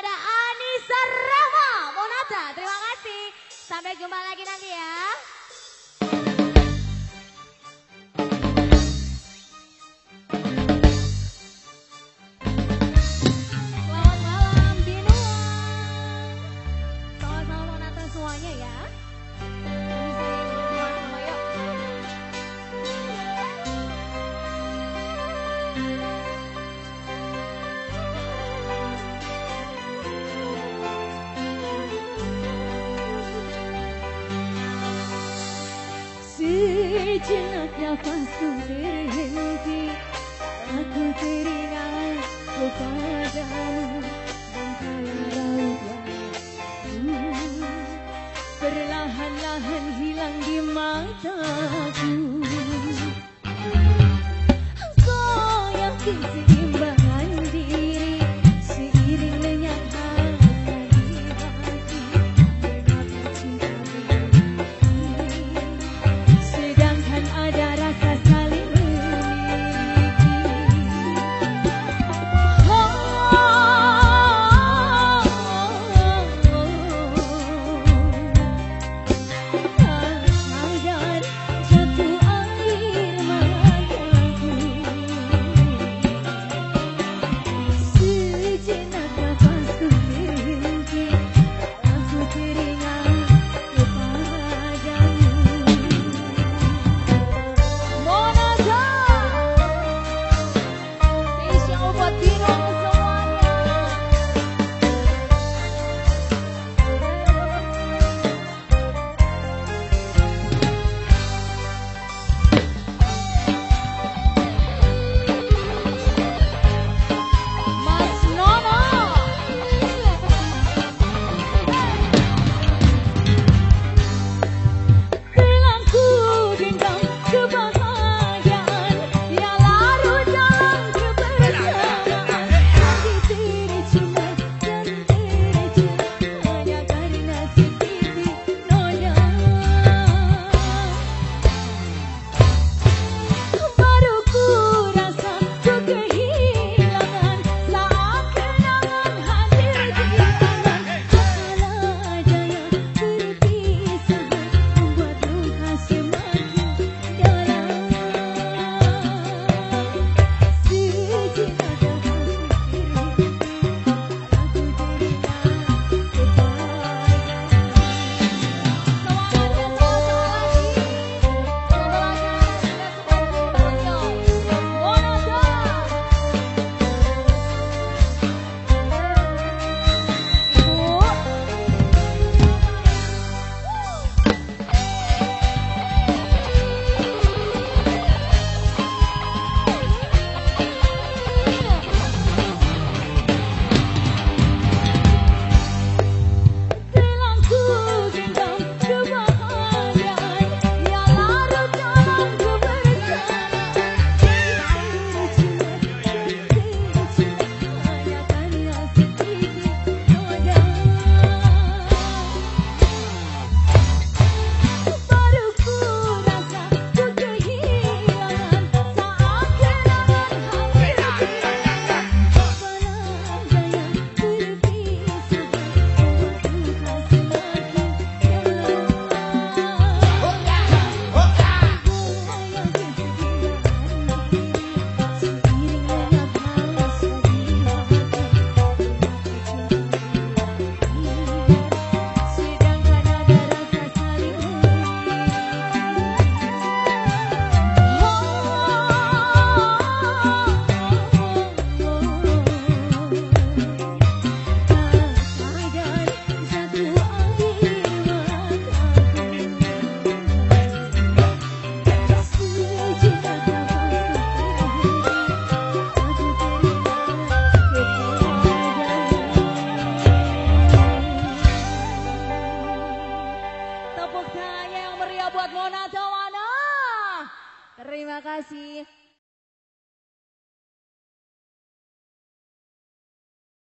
ada Anissa Rama Monata. Terima kasih. Sampai jumpa lagi nanti ya. Selamat malam Binua. Selamat malam Monata semuanya ya. Sejenak nafasku berhenti Aku teringat kepadamu Dan kau hmm, Perlahan-lahan hilang di mataku. buat Mona Tawana. Terima kasih.